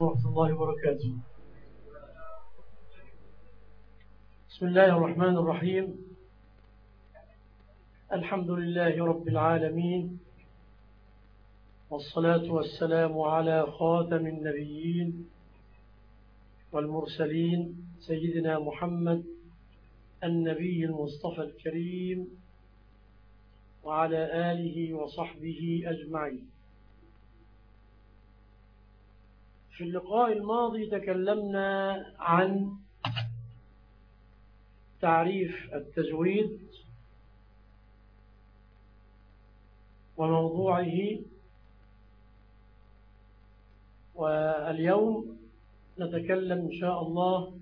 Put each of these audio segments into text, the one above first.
ورحمة الله وبركاته. بسم الله الرحمن الرحيم. الحمد لله رب العالمين. والصلاة والسلام على خاتم النبيين والمرسلين سيدنا محمد النبي المصطفى الكريم وعلى آله وصحبه أجمعين. في اللقاء الماضي تكلمنا عن تعريف التجويد وموضوعه واليوم نتكلم إن شاء الله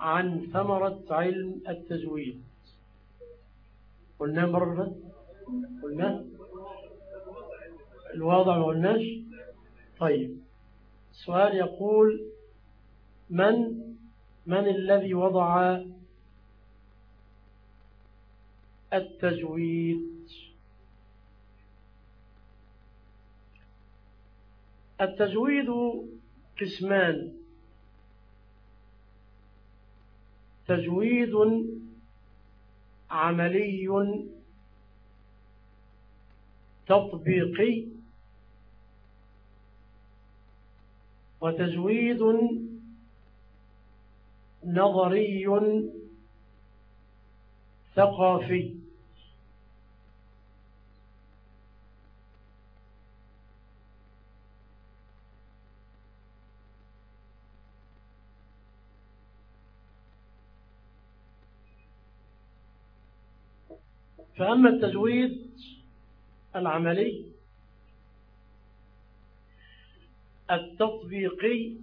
عن ثمرة علم التجويد قلنا مرة قلنا الواضع ما قلناش طيب. السؤال يقول من من الذي وضع التجويد التجويد قسمان. تجويد عملي تطبيقي وتجويد نظري ثقافي. فأما التجويد العملي التطبيقي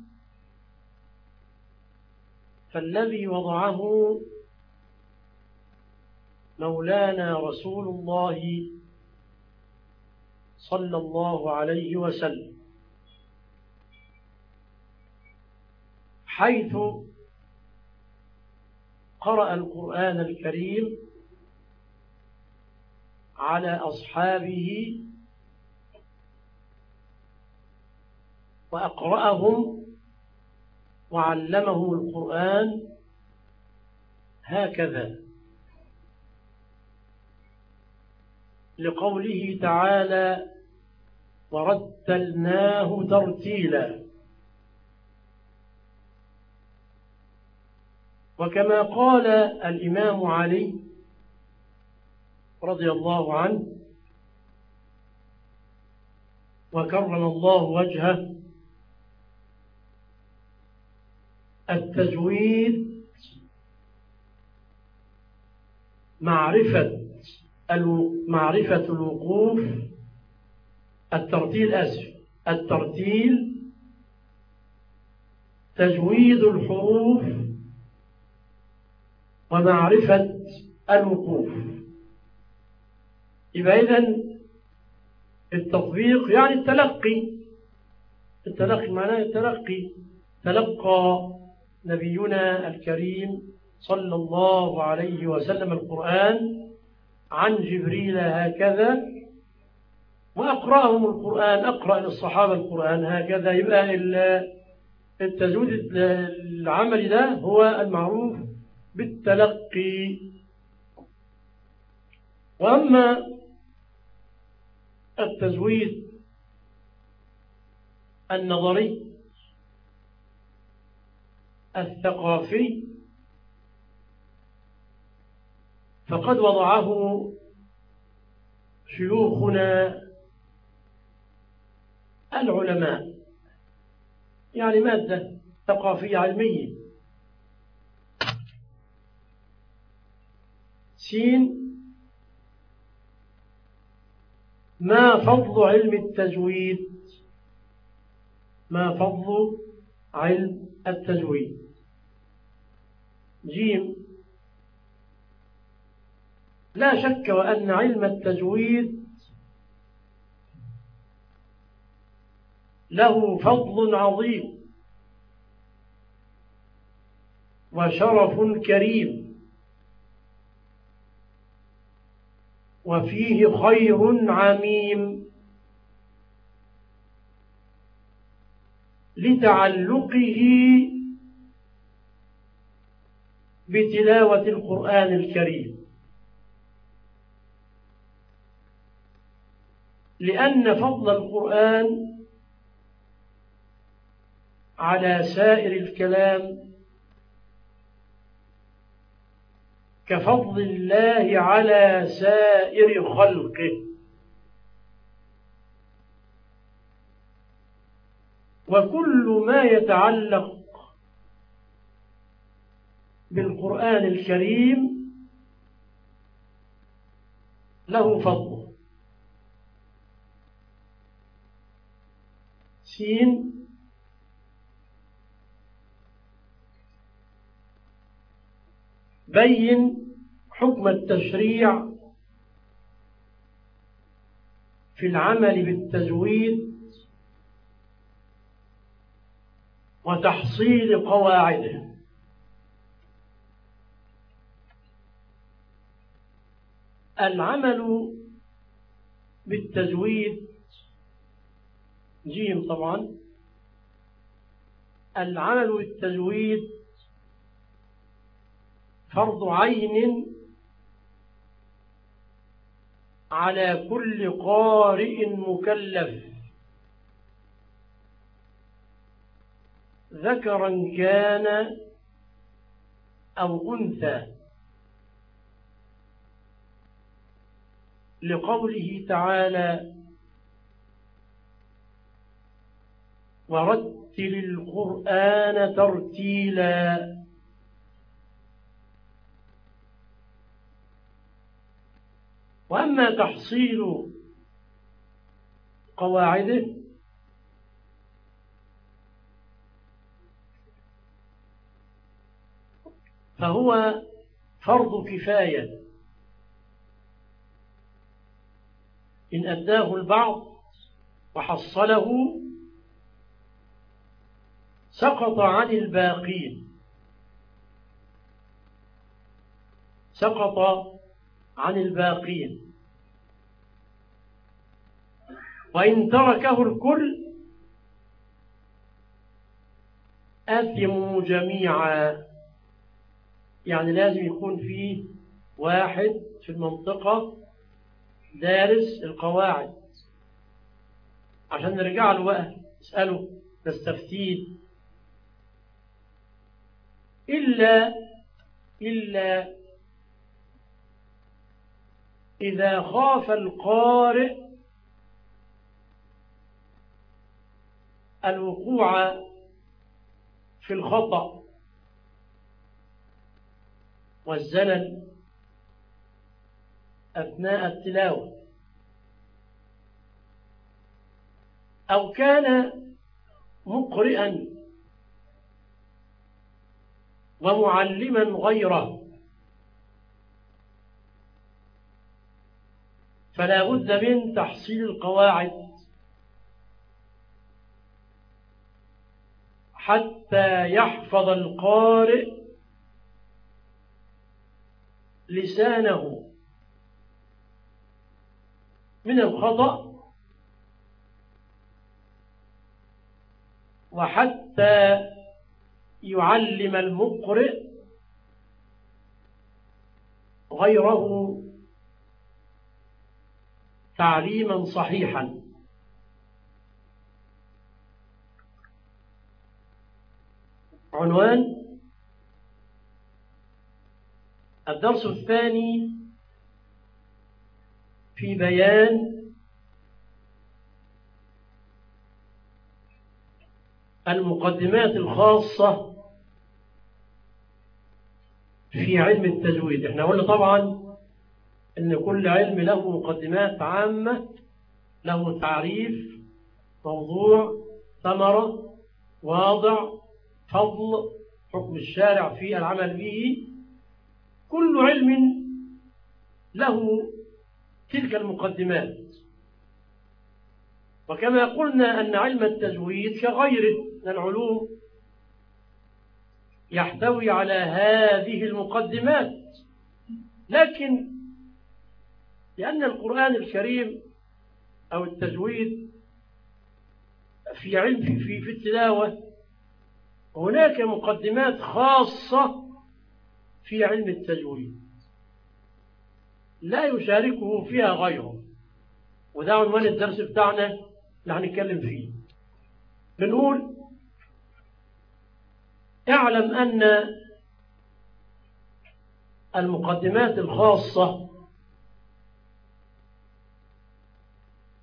فالذي وضعه مولانا رسول الله صلى الله عليه وسلم. حيث قرأ القرآن الكريم على أصحابه وأقرأهم وعلمهم القرآن هكذا. لقوله تعالى ورتلناه ترتيلا وكما قال الإمام علي رضي الله عنه وكرم الله وجهه التجويد معرفة معرفة الوقوف الترتيل أسف الترتيل تجويد الحروف ومعرفة الوقوف. يبقى إذن التطبيق يعني التلقي. التلقي معناه التلقي تلقى نبينا الكريم صلى الله عليه وسلم القرآن عن جبريل هكذا وأقرأهم القرآن أقرأ للصحابة القرآن هكذا. يبقى التزويد العملي ده هو المعروف بالتلقي. وأما التزويد النظري الثقافي فقد وضعه شيوخنا العلماء يعني مادة ثقافية علمية. سين ما فضل علم التجويد ما فضل علم التجويد جيم. لا شك وأن علم التجويد له فضل عظيم وشرف كريم. وفيه خير عميم لتعلقه بتلاوة القرآن الكريم. لأن فضل القرآن على سائر الكلام كفضل الله على سائر خلقه. وكل ما يتعلق بالقرآن الكريم له فضل. سين. بين حكم التشريع في العمل بالتجويد وتحصيل قواعده. العمل بالتجويد جيم طبعا. العمل بالتجويد فرض عين على كل قارئ مكلف. ذكرا كان أو أنثى. لقوله تعالى ورتل القرآن ترتيلا وأما تحصيل قواعده فهو فرض كفاية. إن أداه البعض وحصله سقط عن الباقين. سقط عن الباقين. وإن تركه الكل أثموا جميعا. يعني لازم يكون فيه واحد في المنطقة دارس القواعد. عشان نرجع له بقى نسأله نستفتيه إلا إلا إذا خاف القارئ الوقوع في الخطأ والزلل أثناء التلاوة. أو كان مقرئا ومعلما غيره. فلا بد من تحصيل القواعد حتى يحفظ القارئ لسانه. من الخطأ وحتى يعلم المقرئ غيره تعليما صحيحا. عنوان الدرس الثاني في بيان المقدمات الخاصة في علم التجويد. إحنا قلنا طبعا إن كل علم له مقدمات عامة له تعريف موضوع ثمرة واضع فضل حكم الشارع في العمل به. كل علم له تلك المقدمات. وكما قلنا أن علم التجويد كغيره من العلوم يحتوي على هذه المقدمات. لكن لأن القرآن الكريم أو التجويد في علم في, في, التلاوة هناك مقدمات خاصة في علم التجويد. لا يشاركه فيها غيره. وده عنوان الدرس بتاعنا اللي هنتكلم فيه. بنقول اعلم أن المقدمات الخاصة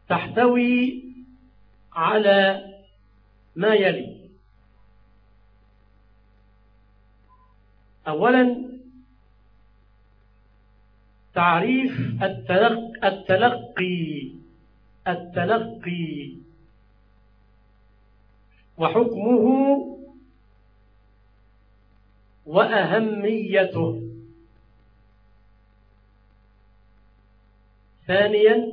تحتوي على ما يلي. أولا تعريف التلقي التلقي, التلقي. وحكمه وأهميته. ثانيا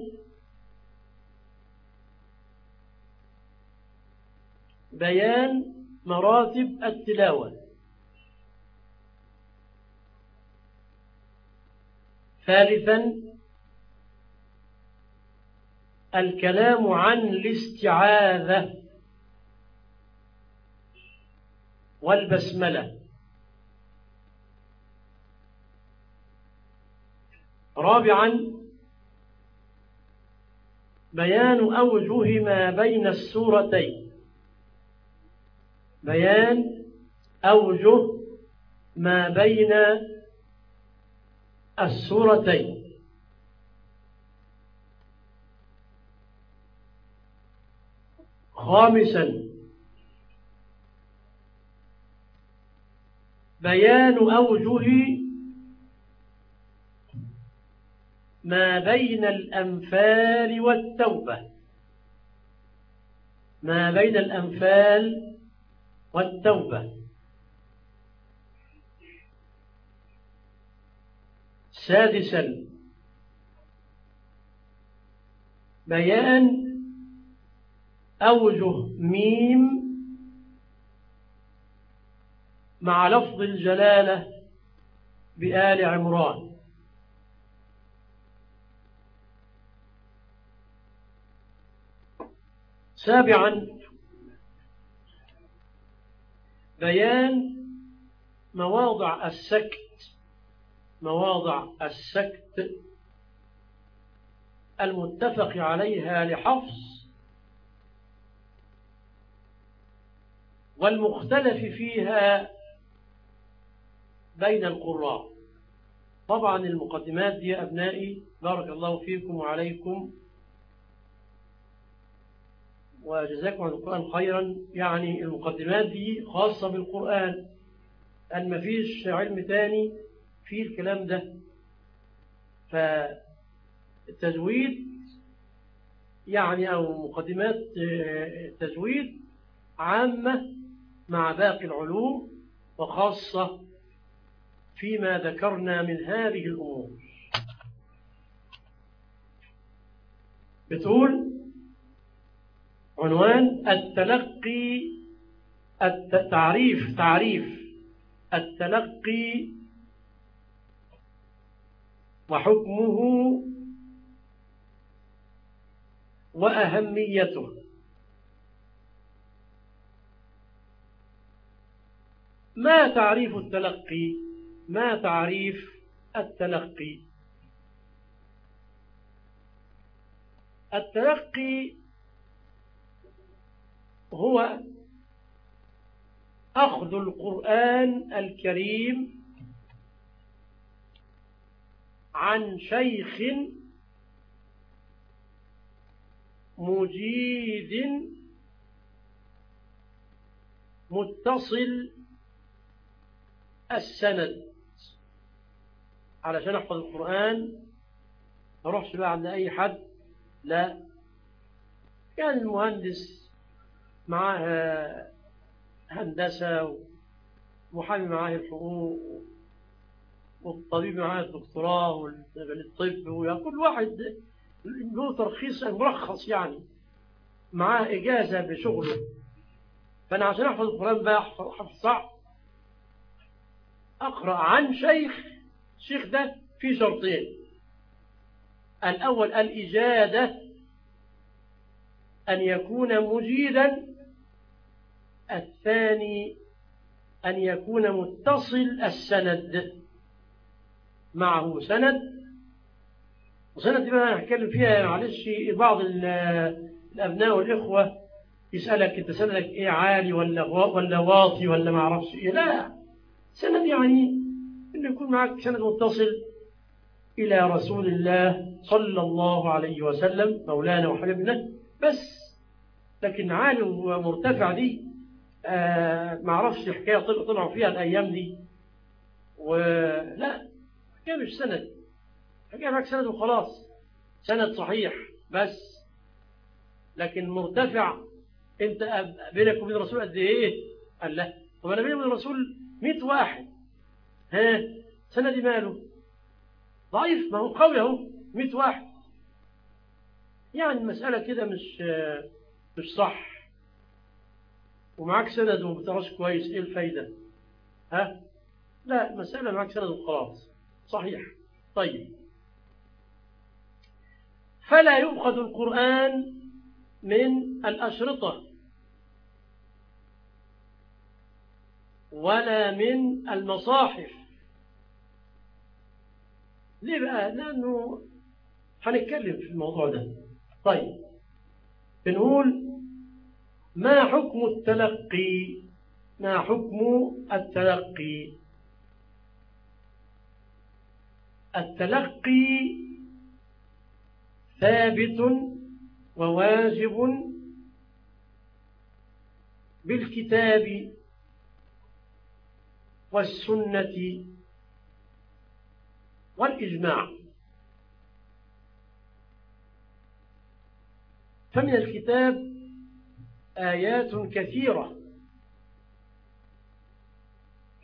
بيان مراتب التلاوة. ثالثا الكلام عن الاستعاذة والبسملة. رابعا بيان أوجه ما بين السورتين. بيان أوجه ما بين السورتين. خامسا بيان أوجه ما بين الأنفال والتوبة. ما بين الأنفال والتوبة. سادسا. بيان أوجه ميم مع لفظ الجلالة بآل عمران. سابعا. بيان مواضع السكت مواضع السكت المتفق عليها لحفص والمختلف فيها بين القراء. طبعا المقدمات دي أبنائي بارك الله فيكم وعليكم. وجزاكم عن القرآن خيرا. يعني المقدمات دي خاصة بالقرآن. أن ما فيش علم تاني في الكلام ده. فالتجويد يعني أو مقدمات التجويد عامة مع باقي العلوم وخاصة فيما ذكرنا من هذه الأمور. بتقول عنوان التلقي التعريف تعريف التلقي وحكمه وأهميته. ما تعريف التلقي؟ ما تعريف التلقي؟ التلقي هو أخذ القرآن الكريم عن شيخ مجيد متصل السند. علشان أحفظ القرآن ما أروحش بقى عند أي حد. لا. كان المهندس معاه هندسة ومحامي معاه الحقوق والطبيب معاه الدكتوراه والطب وكل واحد له ترخيص مرخص يعني معاه إجازة بشغله. فأنا عشان أحفظ القرآن بقى حفظ صعب أقرأ عن شيخ الشيخ ده في شرطين. الأول الإجادة أن يكون مجيدا. الثاني أن يكون متصل السند. معه سند. وسند دي بقى هنتكلم فيها معلش بعض الأبناء والإخوة يسألك أنت سندك إيه عالي ولا ولا واطي ولا ما أعرفش إيه. لا سند يعني إنه يكون معك سند متصل إلى رسول الله صلى الله عليه وسلم مولانا وحبيبنا بس لكن عالي ومرتفع دي آه ما أعرفش حكايه طلعوا فيها الأيام دي. ولا حكايه مش سند. حكايه معك سند وخلاص. سند صحيح بس. لكن مرتفع. انت بينك وبين الرسول قد إيه؟ قال لا. طب أنا بيني وبين الرسول 100 واحد. ها؟ سندي ماله؟ ضعيف. ما هو قوي أهو. 100 واحد. يعني المسألة كده مش مش صح. ومعاك سند وما بتعرفش كويس إيه الفايدة؟ ها؟ لا المسألة معاك سند وخلاص. صحيح. طيب. فلا يؤخذ القرآن من الأشرطة. ولا من المصاحف. ليه بقى؟ لأنه هنتكلم في الموضوع ده. طيب. بنقول ما حكم التلقي؟ ما حكم التلقي؟ التلقي ثابت وواجب بالكتاب والسنة والإجماع. فمن الكتاب آيات كثيرة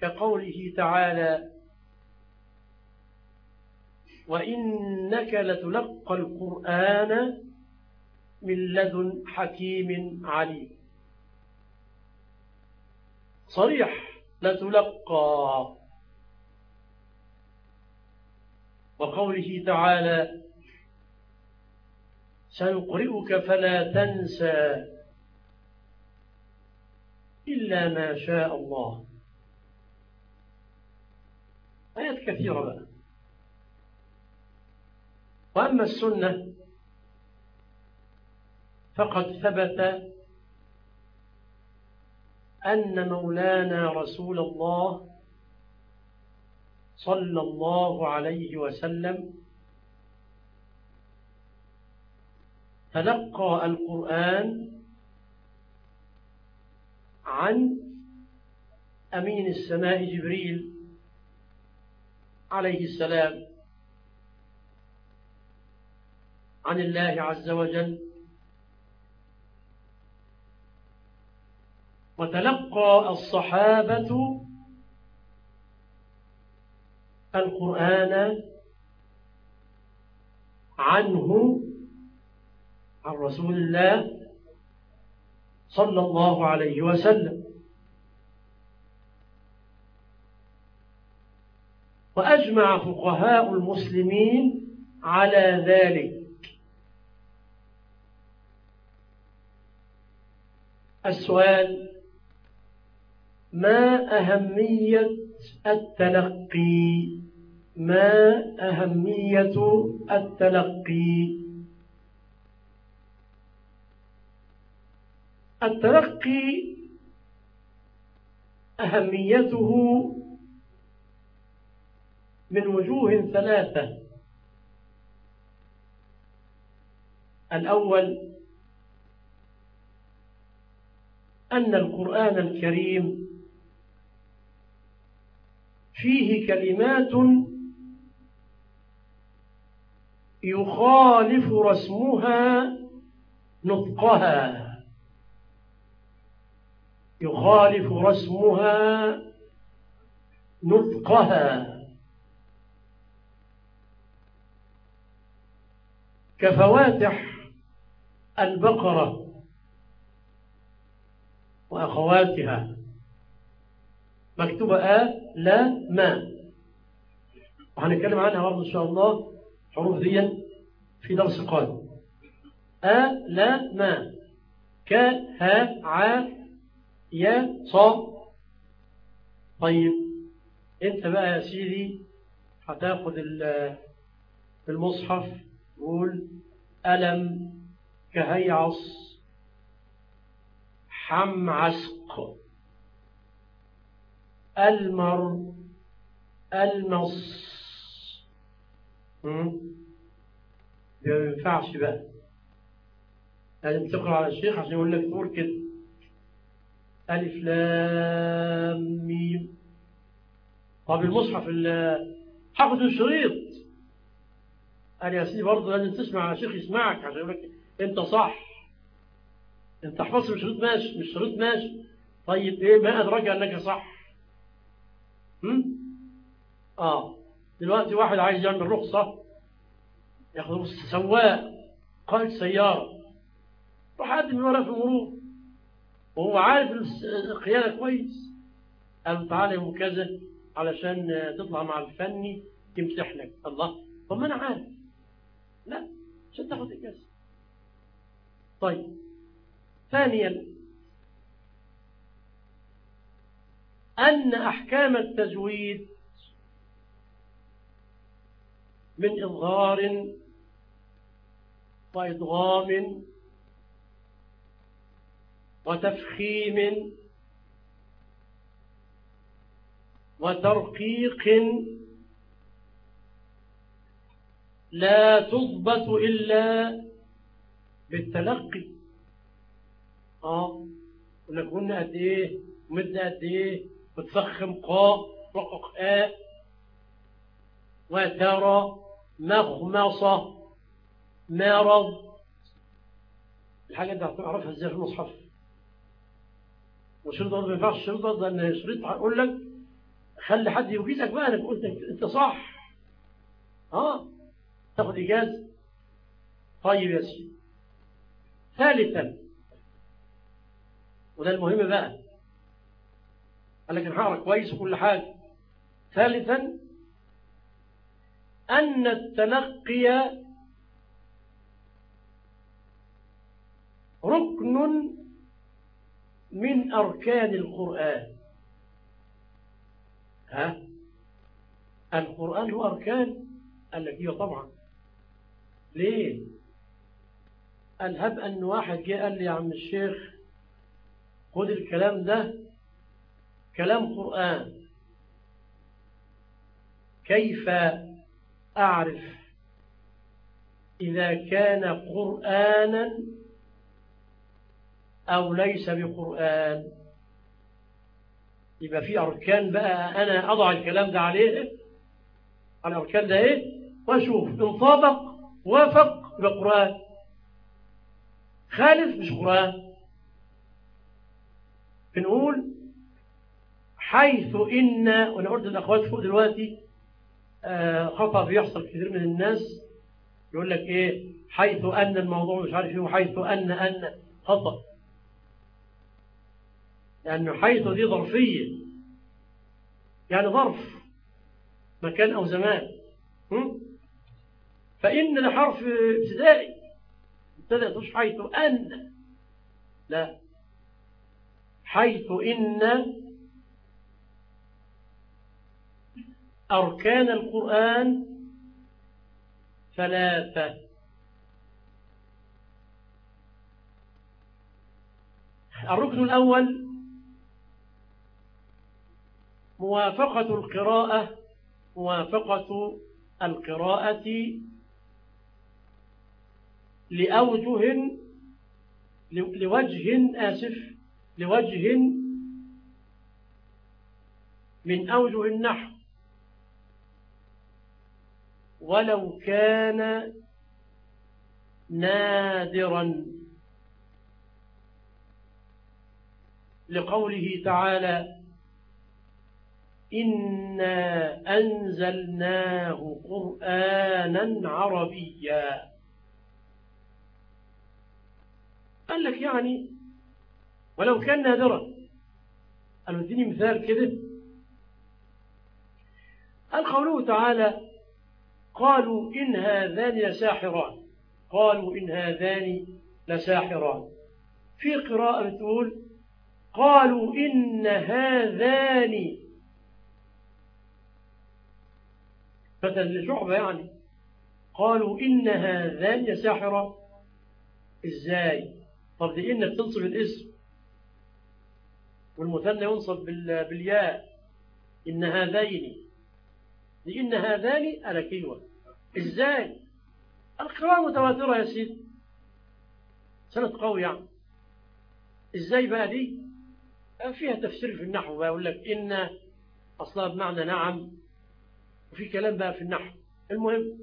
كقوله تعالى وإنك لتلقى القرآن من لدن حكيم عليم. صريح لتلقى. وقوله تعالى سنقرئك فلا تنسى إلا ما شاء الله. آيات كثيرة بقى. وأما السنة فقد ثبت أن مولانا رسول الله صلى الله عليه وسلم تلقى القرآن عن أمين السماء جبريل عليه السلام عن الله عز وجل. وتلقى الصحابة القرآن عنه عن رسول الله صلى الله عليه وسلم. وأجمع فقهاء المسلمين على ذلك. السؤال ما أهمية التلقي؟ ما أهمية التلقي؟ التلقي أهميته من وجوه ثلاثة. الأول أن القرآن الكريم فيه كلمات يخالف رسمها نطقها. يخالف رسمها نطقها. كفواتح البقرة. وأخواتها. مكتوبة آ لا ما وهنتكلم عنها برضه إن شاء الله حروف دي في درس قادم. آ لا ما ك ها ع يا صا طيب انت بقى يا سيدي هتاخد المصحف قول ألم كهيعص. حمعسق. المر المص. ما ينفعش بقى. لازم تقرأ على الشيخ عشان يقول لك تقول كده. ألف لام ميم. طب المصحف حافظ الشريط. قال يا سيدي برضه لازم تسمع على الشيخ يسمعك عشان يقول لك أنت صح. أنت حفظت الشريط ماشي مش شريط ماشي. طيب إيه ما أدرك أنك صح؟ هم؟ آه. دلوقتي واحد عايز يعمل رخصة ياخد رخصة سواق قائد سيارة. روح قدم ورقة في المرور وهو عارف القيادة كويس. قال تعالى يوم كذا علشان تطلع مع الفني يمسحنك الله. طب ما أنا عارف. لا عشان تاخد اجازه طيب. ثانيا أن أحكام التجويد من إظهار وإدغام وتفخيم وترقيق لا تضبط إلا بالتلقي. آه قلنا قد إيه؟ مد قد إيه؟ وتفخم قاء رقق آ وترى مخمصة مرض. الحاجة دي هتعرفها إزاي في المصحف؟ برضه ما ينفعش شريط برضه لأن شريط هقول لك خلي حد يوجزك بقى انك قلت أنت صح. آه تاخد إجازة. طيب يا سيدي. ثالثا وده المهم بقى. قال لك هقرا كويس وكل حاجة. ثالثا أن التلقي ركن من أركان القرآن. ها؟ القرآن له أركان قال لك أيوه طبعا. ليه؟ قال هب أن واحد جه قال لي يا عم الشيخ خد الكلام ده كلام قرآن. كيف أعرف إذا كان قرآنا أو ليس بقرآن؟ يبقى في أركان بقى أنا أضع الكلام ده عليه على الأركان ده إيه؟ وأشوف. إن طابق وافق يبقى قرآن. خالف مش قرآن. بنقول حيث إن وأنا قلت للأخوات فوق دلوقتي آه خطأ بيحصل كثير من الناس يقول لك إيه حيث أن الموضوع مش عارف إيه وحيث أن أن خطأ. لأنه حيث دي ظرفية. يعني ظرف مكان أو زمان. فإن ده حرف ابتدائي ابتدأ تش حيث أن. لا. حيث إن أركان القرآن ثلاثة. الركن الأول موافقة القراءة موافقة القراءة لأوجه لوجه آسف. لوجه من أوجه النحو. ولو كان نادرا لقوله تعالى إنا أنزلناه قرآنا عربيا قال لك يعني ولو كان نادرا. قالوا اديني مثال كده. قال قوله تعالى قالوا إن هذان لساحران. قالوا إن هذان لساحران. في قراءة بتقول قالوا إن هذان. مثل شعبة يعني. قالوا إن هذان ساحرة إزاي؟ طب دي إنك تنصب الاسم. والمثنى ينصب بالياء. إن هذين إن هذان ألكيوة إزاي القراءة متواترة يا سيدي. سنة قوي يعني. إزاي بقى دي فيها تفسير في النحو. بقى يقول لك إن أصلها بمعنى نعم وفي كلام بقى في النحو. المهم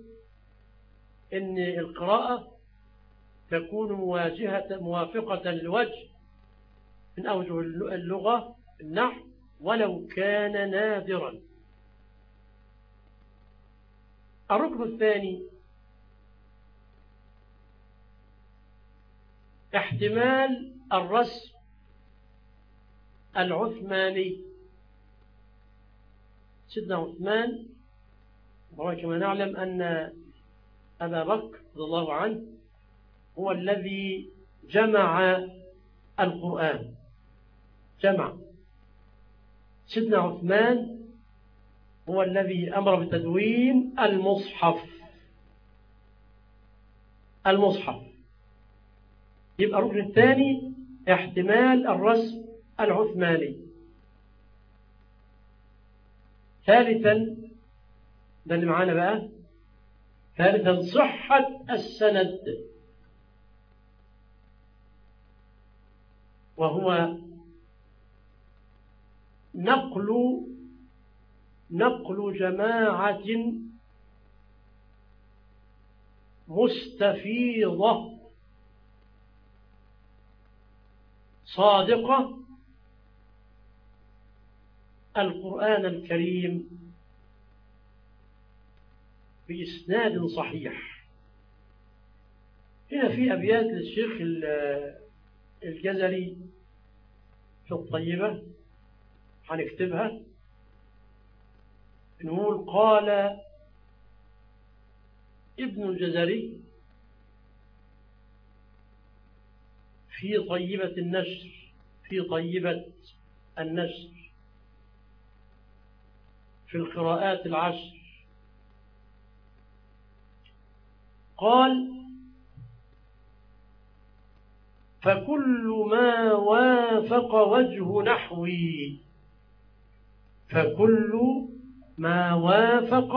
إن القراءة تكون مواجهة موافقة لوجه من أوجه اللغة النحو ولو كان نادرا. الركن الثاني احتمال الرسم العثماني. سيدنا عثمان كما نعلم أن أبا بكر رضي الله عنه هو الذي جمع القرآن. جمع. سيدنا عثمان هو الذي أمر بتدوين المصحف. المصحف. يبقى الركن الثاني احتمال الرسم العثماني. ثالثا ده اللي معانا بقى. ثالثا صحة السند. وهو نقل نقل جماعة مستفيضة صادقة القرآن الكريم بإسناد صحيح. هنا في أبيات للشيخ الجزري في الطيبة. هنكتبها. نقول قال ابن الجزري في طيبة النشر في طيبة النشر في القراءات العشر. قال فكل ما وافق وجه نحوي. فكل ما وافق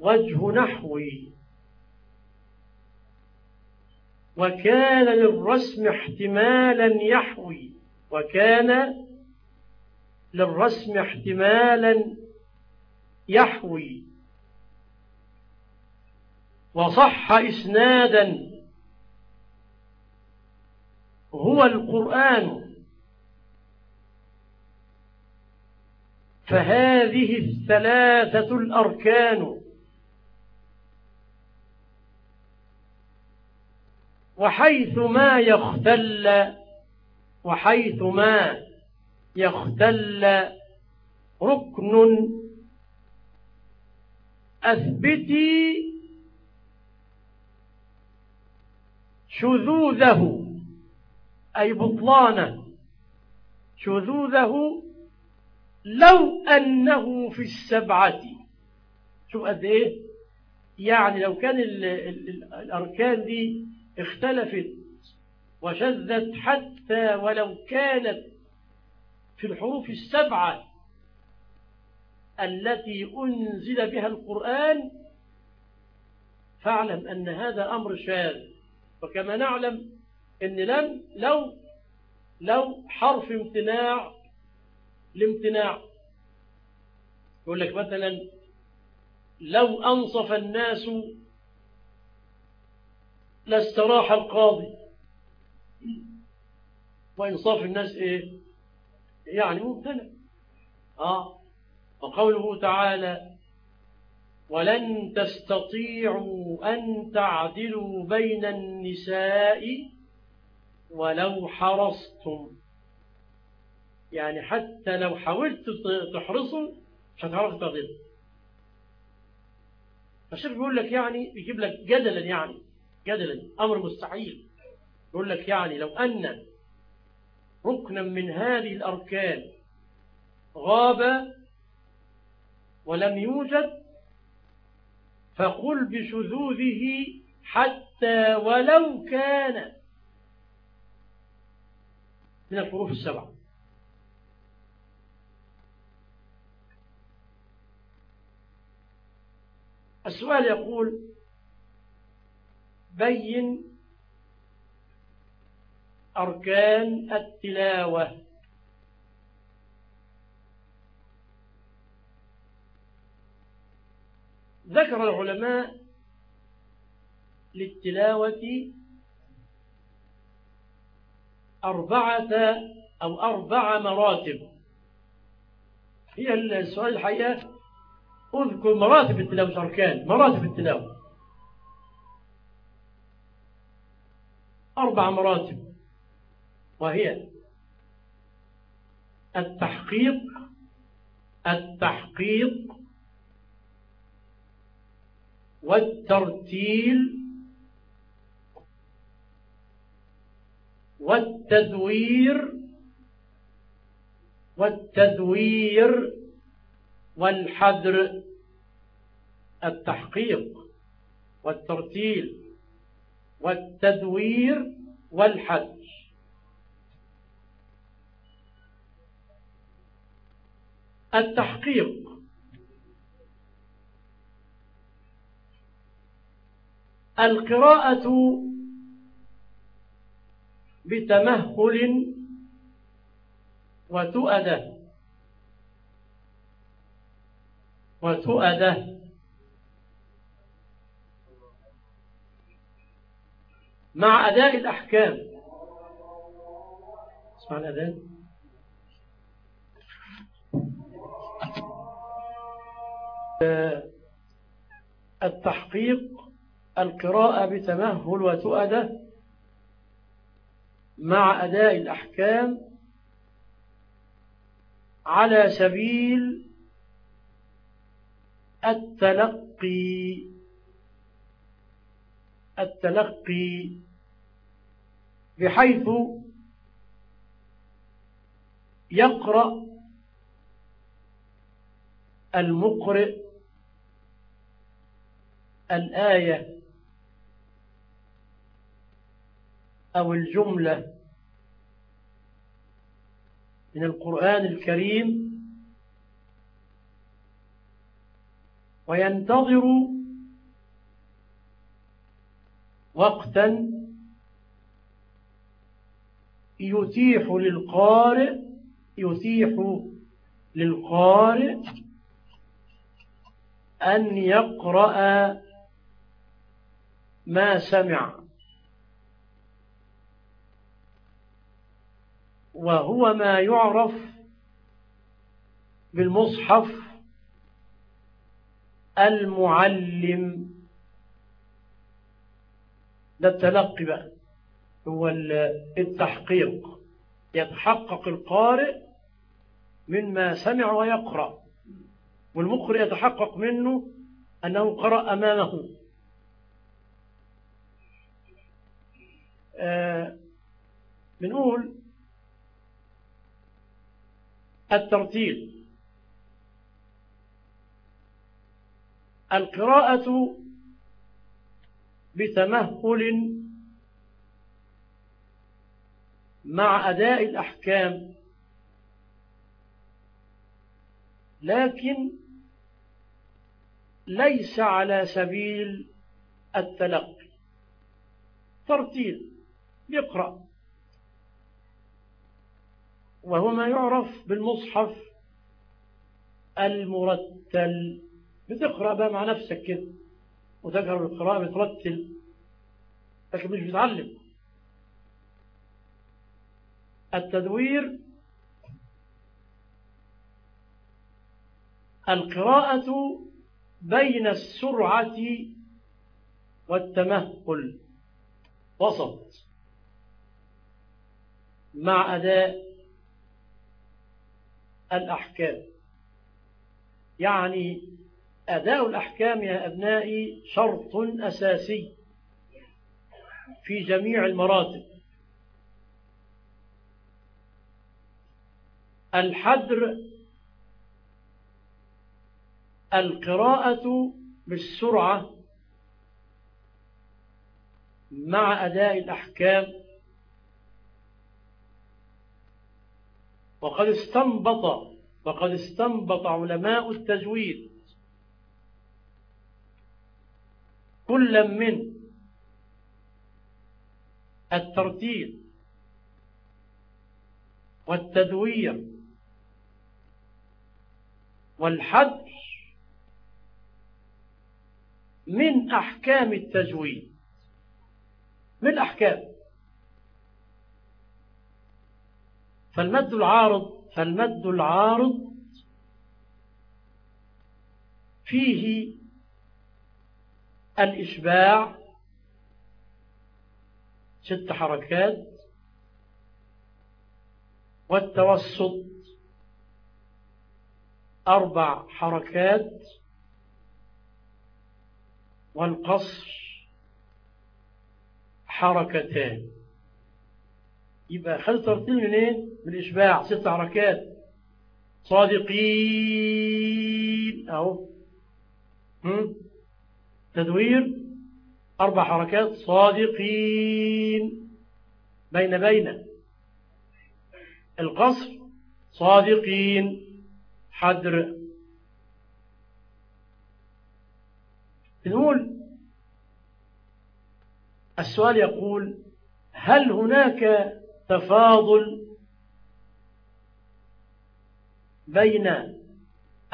وجه نحوي وكان للرسم احتمالا يحوي. وكان للرسم احتمالا يحوي. وصح إسنادا. هو القرآن. فهذه الثلاثة الأركان. وحيث ما يختل وحيث ما يختل ركن أثبتي شذوذه أي بطلانه شذوذه لو أنه في السبعة. شوف قد إيه؟ يعني لو كان ال ال ال الأركان دي اختلفت وشذت حتى ولو كانت في الحروف السبعة التي أنزل بها القرآن فاعلم أن هذا أمر شاذ. وكما نعلم أن لم لو لو حرف امتناع الامتناع. يقول لك مثلا لو أنصف الناس لاستراح القاضي. وإنصاف الناس إيه؟ يعني ممتنع. آه. وقوله تعالى ولن تستطيعوا أن تعدلوا بين النساء ولو حرصتم. يعني حتى لو حاولت تحرصوا مش هتعرفوا تعدلوا فالشيخ بيقول لك يعني بيجيب لك جدلا يعني جدلا أمر مستحيل. يقول لك يعني لو أن ركنا من هذه الأركان غاب ولم يوجد فقل بشذوذه حتى ولو كان من الحروف السبعة. السؤال يقول بين أركان التلاوة. ذكر العلماء للتلاوة أربعة أو أربع مراتب. هي السؤال الحقيقة أذكر مراتب التلاوة أركان مراتب التلاوة. أربع مراتب وهي التحقيق التحقيق والترتيل والتدوير والتدوير والحذر التحقيق والترتيل والتدوير والحذر. التحقيق. القراءة بتمهل وتؤدة وتؤدة مع أداء الأحكام. اسمع الأذان. التحقيق القراءة بتمهل وتؤدة مع أداء الأحكام على سبيل التلقي. التلقي. بحيث يقرأ المقرئ الآية أو الجملة من القرآن الكريم وينتظر وقتا يتيح للقارئ يتيح للقارئ أن يقرأ ما سمع. وهو ما يعرف بالمصحف المعلم. ده التلقي بقى. هو التحقيق. يتحقق القارئ مما سمع ويقرأ. والمقرئ يتحقق منه أنه قرأ أمامه. آه بنقول الترتيل. القراءة بتمهل مع أداء الأحكام. لكن ليس على سبيل التلقي. ترتيل. يقرأ وهو ما يعرف بالمصحف المرتل. بتقرأ بقى مع نفسك كده. وتقرأ القراءة بترتل. لكن مش بتعلم. التدوير القراءة بين السرعة والتمهل. وسط. مع أداء الأحكام. يعني أداء الأحكام يا أبنائي شرط أساسي في جميع المراتب. الحدر القراءة بالسرعة مع أداء الأحكام. وقد استنبط وقد استنبط علماء التجويد كل من الترتيب والتدوير والحد من أحكام التجويد. من الأحكام؟ فالمد العارض فالمد العارض فيه الإشباع ست حركات والتوسط أربع حركات والقصر حركتان. يبقى خد ترتيب من إيه من الإشباع. ست حركات. صادقين. أهو. تدوير أربع حركات صادقين بين بين. القصر صادقين. حدر. نقول السؤال يقول هل هناك تفاضل بين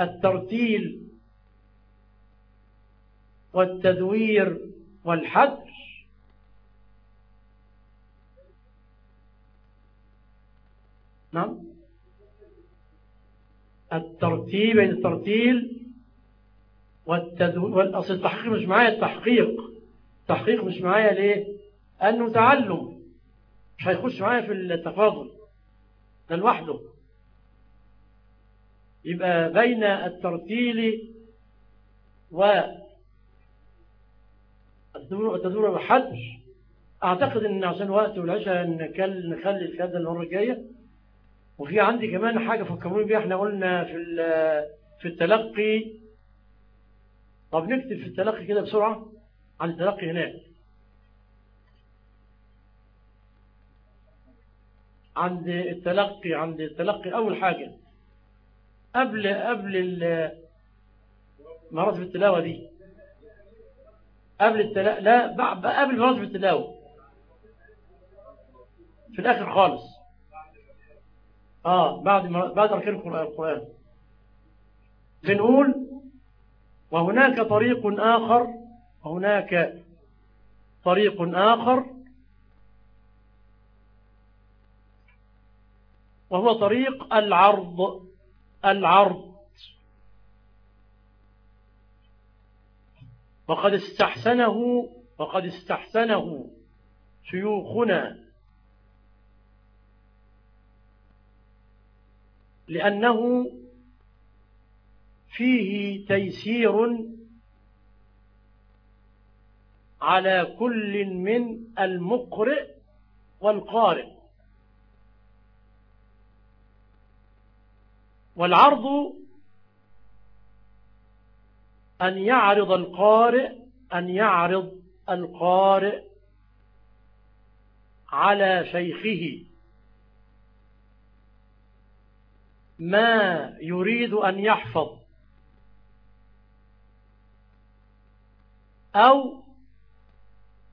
الترتيل والتدوير والحدر نعم. الترتيب بين الترتيل والتدوير والأصل التحقيق مش معايا التحقيق. التحقيق مش معايا ليه؟ أنه تعلم. مش هيخش معايا في التفاضل. ده لوحده. يبقى بين الترتيل و التدور والحدر أعتقد أن عشان وقت والعشاء نخلي الكلام ده المرة الجاية وفي عندي كمان حاجة فكروني بيها. إحنا قلنا في في التلقي. طب نكتب في التلقي كده بسرعة عن التلقي هناك. عند التلقي عند التلقي أول حاجة. قبل قبل مراتب التلاوة دي. قبل التلاوة لا قبل مراتب التلاوة. في الآخر خالص. آه بعد بعد أركان القرآن. بنقول وهناك طريق آخر وهناك طريق آخر. وهو طريق العرض العرض. وقد استحسنه وقد استحسنه شيوخنا. لأنه فيه تيسير على كل من المقرئ والقارئ. والعرض أن يعرض القارئ أن يعرض القارئ على شيخه. ما يريد أن يحفظ؟ أو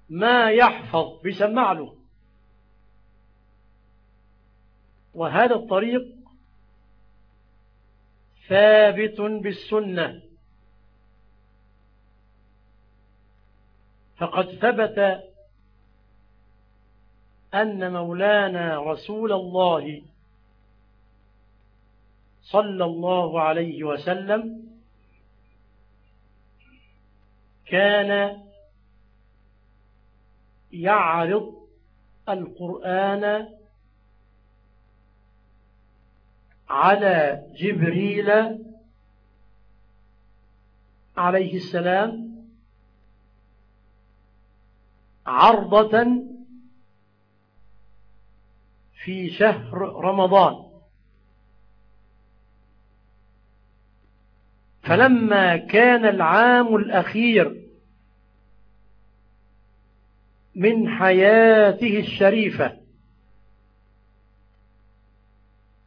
ما يحفظ بيسمع له. وهذا الطريق ثابت بالسنة. فقد ثبت أن مولانا رسول الله صلى الله عليه وسلم كان يعرض القرآن على جبريل عليه السلام عرضة في شهر رمضان. فلما كان العام الأخير من حياته الشريفة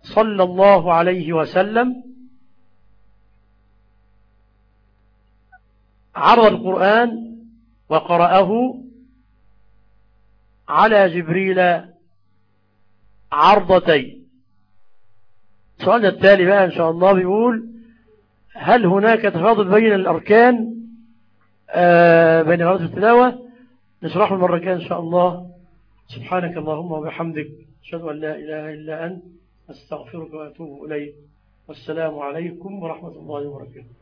صلى الله عليه وسلم عرض القرآن وقرأه على جبريل عرضتين السؤال التالي بقى إن شاء الله بيقول هل هناك تفاضل بين الأركان؟ آه بين غرض التلاوة؟ نشرحه المرة الجاية إن شاء الله. سبحانك اللهم وبحمدك أشهد أن لا إله إلا أنت أستغفرك وأتوب إليك. والسلام عليكم ورحمة الله وبركاته.